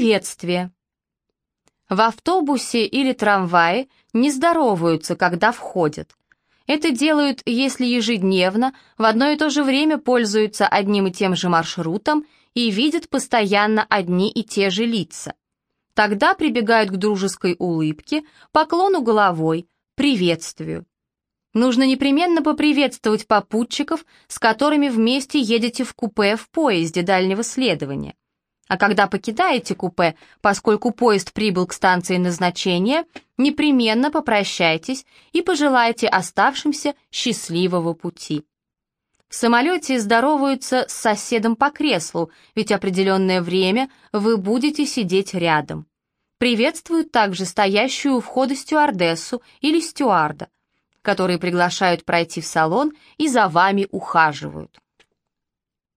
Приветствие. В автобусе или трамвае не здороваются, когда входят. Это делают, если ежедневно в одно и то же время пользуются одним и тем же маршрутом и видят постоянно одни и те же лица. Тогда прибегают к дружеской улыбке, поклону головой, приветствию. Нужно непременно поприветствовать попутчиков, с которыми вместе едете в купе в поезде дальнего следования. А когда покидаете купе, поскольку поезд прибыл к станции назначения, непременно попрощайтесь и пожелайте оставшимся счастливого пути. В самолете здороваются с соседом по креслу, ведь определенное время вы будете сидеть рядом. Приветствуют также стоящую у входа стюардессу или стюарда, которые приглашают пройти в салон и за вами ухаживают.